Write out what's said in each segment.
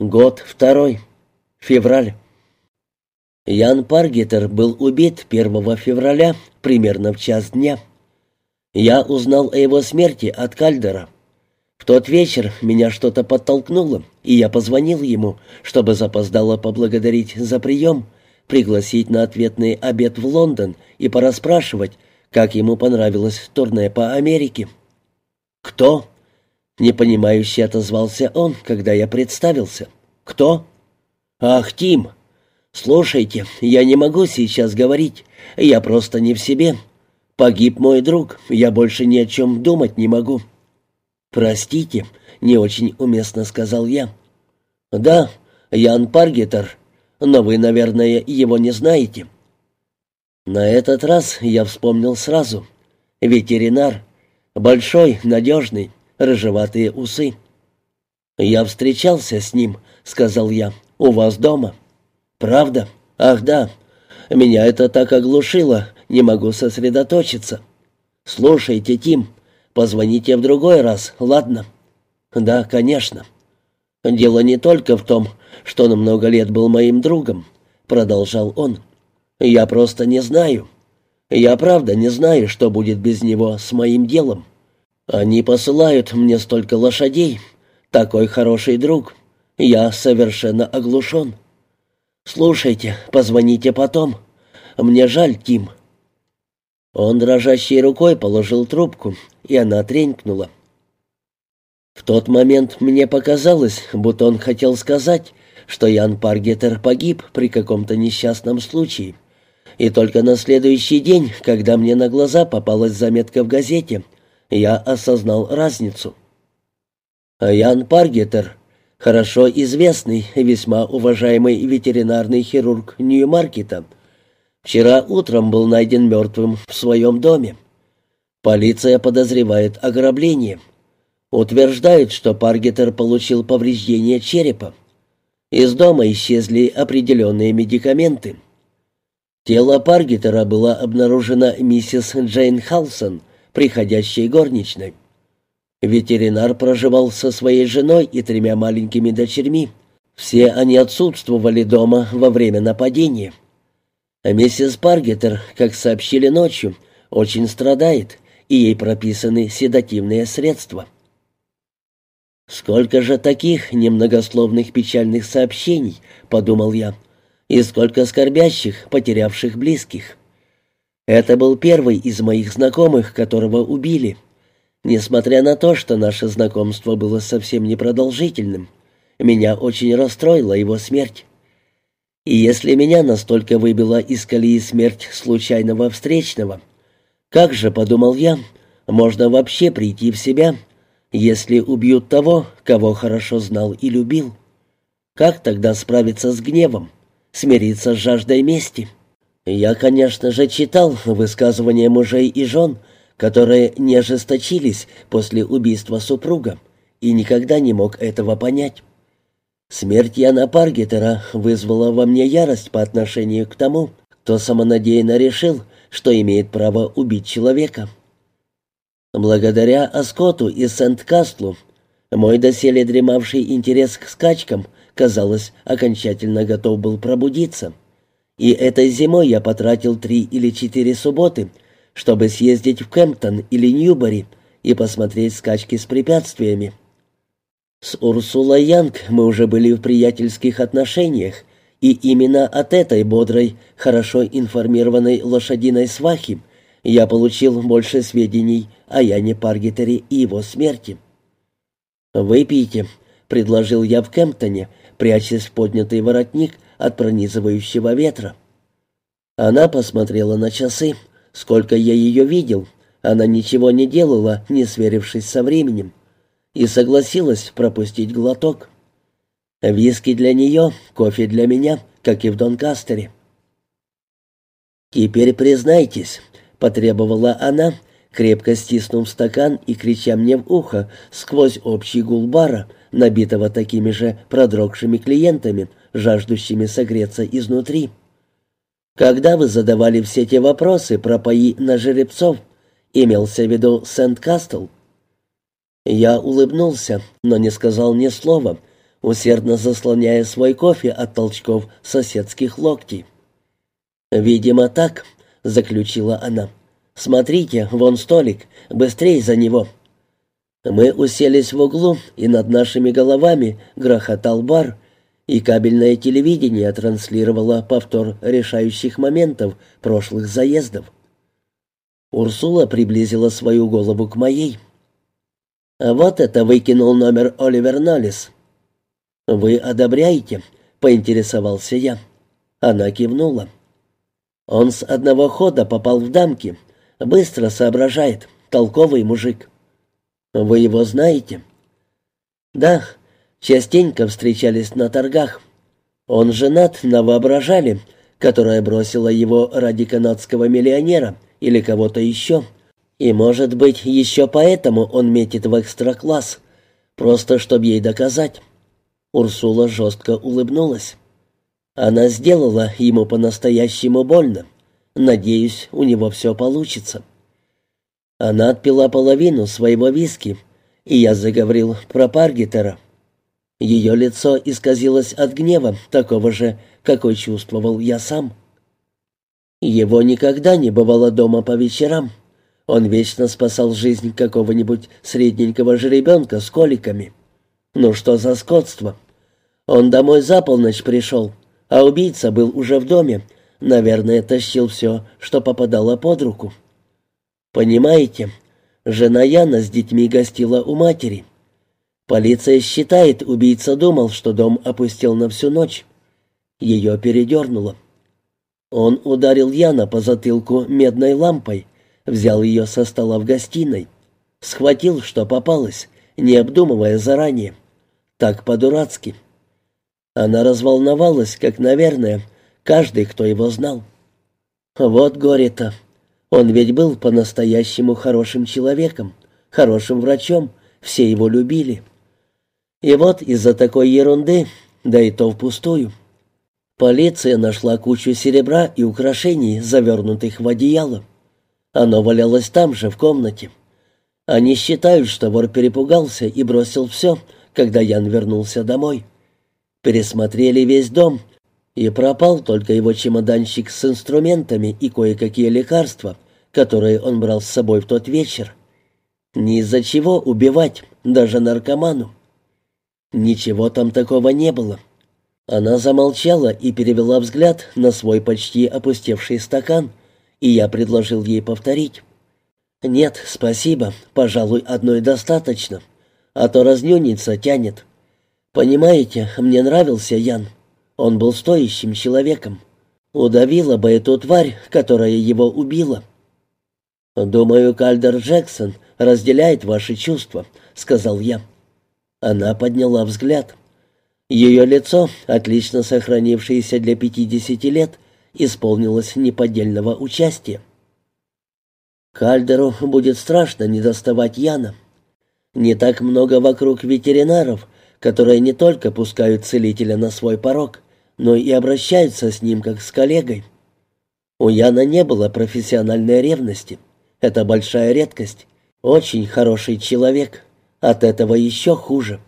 Год второй. Февраль. Ян Паргетер был убит 1 февраля, примерно в час дня. Я узнал о его смерти от Кальдера. В тот вечер меня что-то подтолкнуло, и я позвонил ему, чтобы запоздало поблагодарить за прием, пригласить на ответный обед в Лондон и порасспрашивать, как ему понравилось турне по Америке. «Кто?» Непонимающе отозвался он, когда я представился. «Кто?» «Ах, Тим! Слушайте, я не могу сейчас говорить. Я просто не в себе. Погиб мой друг, я больше ни о чем думать не могу». «Простите», — не очень уместно сказал я. «Да, Ян Паргетер, но вы, наверное, его не знаете». На этот раз я вспомнил сразу. Ветеринар. Большой, надежный рыжеватые усы. «Я встречался с ним», — сказал я, — «у вас дома». «Правда? Ах, да. Меня это так оглушило, не могу сосредоточиться. Слушайте, Тим, позвоните в другой раз, ладно?» «Да, конечно». «Дело не только в том, что он много лет был моим другом», — продолжал он. «Я просто не знаю. Я правда не знаю, что будет без него с моим делом». Они посылают мне столько лошадей. Такой хороший друг. Я совершенно оглушен. Слушайте, позвоните потом. Мне жаль, Тим». Он дрожащей рукой положил трубку, и она тренькнула. В тот момент мне показалось, будто он хотел сказать, что Ян Паргетер погиб при каком-то несчастном случае. И только на следующий день, когда мне на глаза попалась заметка в газете, я осознал разницу. Ян Паргетер, хорошо известный весьма уважаемый ветеринарный хирург Нью-Маркета, вчера утром был найден мертвым в своем доме. Полиция подозревает ограбление. Утверждает, что Паргетер получил повреждение черепа. Из дома исчезли определенные медикаменты. Тело Паргетера было обнаружено миссис Джейн Халсон – приходящей горничной. Ветеринар проживал со своей женой и тремя маленькими дочерьми. Все они отсутствовали дома во время нападения. Миссис Паргетер, как сообщили ночью, очень страдает, и ей прописаны седативные средства. «Сколько же таких немногословных печальных сообщений», — подумал я, — «и сколько скорбящих, потерявших близких». Это был первый из моих знакомых, которого убили. Несмотря на то, что наше знакомство было совсем непродолжительным, меня очень расстроила его смерть. И если меня настолько выбила из колеи смерть случайного встречного, как же, подумал я, можно вообще прийти в себя, если убьют того, кого хорошо знал и любил? Как тогда справиться с гневом, смириться с жаждой мести?» Я, конечно же, читал высказывания мужей и жен, которые не ожесточились после убийства супруга, и никогда не мог этого понять. Смерть Яна Паргетера вызвала во мне ярость по отношению к тому, кто самонадеянно решил, что имеет право убить человека. Благодаря Аскоту и Сент-Кастлу мой доселе дремавший интерес к скачкам, казалось, окончательно готов был пробудиться — и этой зимой я потратил три или четыре субботы, чтобы съездить в Кемптон или Ньюбори и посмотреть скачки с препятствиями. С Урсулой Янг мы уже были в приятельских отношениях, и именно от этой бодрой, хорошо информированной лошадиной свахи я получил больше сведений о Яне Паргетере и его смерти. «Выпейте», — предложил я в Кемптоне, прячась в поднятый воротник от пронизывающего ветра. Она посмотрела на часы. Сколько я ее видел, она ничего не делала, не сверившись со временем, и согласилась пропустить глоток. Виски для нее, кофе для меня, как и в Донкастере. «Теперь признайтесь», — потребовала она, крепко стиснув стакан и крича мне в ухо сквозь общий гул бара, набитого такими же продрогшими клиентами, жаждущими согреться изнутри. Когда вы задавали все те вопросы про пои на жеребцов, имелся в виду Сент-Кастл? Я улыбнулся, но не сказал ни слова, усердно заслоняя свой кофе от толчков соседских локтей. «Видимо, так», — заключила она. «Смотрите, вон столик, быстрей за него». Мы уселись в углу, и над нашими головами грохотал бар, и кабельное телевидение транслировало повтор решающих моментов прошлых заездов. Урсула приблизила свою голову к моей. «А вот это выкинул номер Оливер Ноллис». «Вы одобряете?» — поинтересовался я. Она кивнула. «Он с одного хода попал в дамки. Быстро соображает. Толковый мужик». «Вы его знаете?» «Да, частенько встречались на торгах. Он женат на воображале, которая бросила его ради канадского миллионера или кого-то еще. И, может быть, еще поэтому он метит в экстра-класс, просто чтобы ей доказать». Урсула жестко улыбнулась. Она сделала ему по-настоящему больно. Надеюсь, у него все получится. Она отпила половину своего виски, и я заговорил про Паргетера. Ее лицо исказилось от гнева, такого же, какой чувствовал я сам. Его никогда не бывало дома по вечерам. Он вечно спасал жизнь какого-нибудь средненького жеребенка с коликами. Ну что за скотство? Он домой за полночь пришел, а убийца был уже в доме. Наверное, тащил все, что попадало под руку. Понимаете, жена Яна с детьми гостила у матери. Полиция считает, убийца думал, что дом опустил на всю ночь. Ее передернуло. Он ударил Яна по затылку медной лампой, взял ее со стола в гостиной, схватил, что попалось, не обдумывая заранее. Так по-дурацки. Она разволновалась, как, наверное, каждый, кто его знал. Вот горе-то. Он ведь был по-настоящему хорошим человеком, хорошим врачом, все его любили. И вот из-за такой ерунды, да и то впустую. Полиция нашла кучу серебра и украшений, завернутых в одеяло. Оно валялось там же, в комнате. Они считают, что вор перепугался и бросил все, когда Ян вернулся домой. Пересмотрели весь дом, и пропал только его чемоданчик с инструментами и кое-какие лекарства, которые он брал с собой в тот вечер. Ни из-за чего убивать, даже наркоману. Ничего там такого не было. Она замолчала и перевела взгляд на свой почти опустевший стакан, и я предложил ей повторить. «Нет, спасибо, пожалуй, одной достаточно, а то разнюниться тянет». Понимаете, мне нравился Ян. Он был стоящим человеком. Удавила бы эту тварь, которая его убила. «Думаю, Кальдер Джексон разделяет ваши чувства», — сказал я. Она подняла взгляд. Ее лицо, отлично сохранившееся для пятидесяти лет, исполнилось неподдельного участия. Кальдеру будет страшно не доставать Яна. Не так много вокруг ветеринаров, которые не только пускают целителя на свой порог, но и обращаются с ним как с коллегой. У Яна не было профессиональной ревности. Это большая редкость. Очень хороший человек. От этого еще хуже.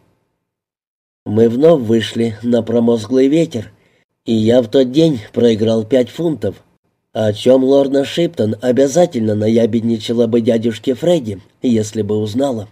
Мы вновь вышли на промозглый ветер, и я в тот день проиграл пять фунтов, о чем Лорна Шиптон обязательно наябедничала бы дядюшке Фредди, если бы узнала.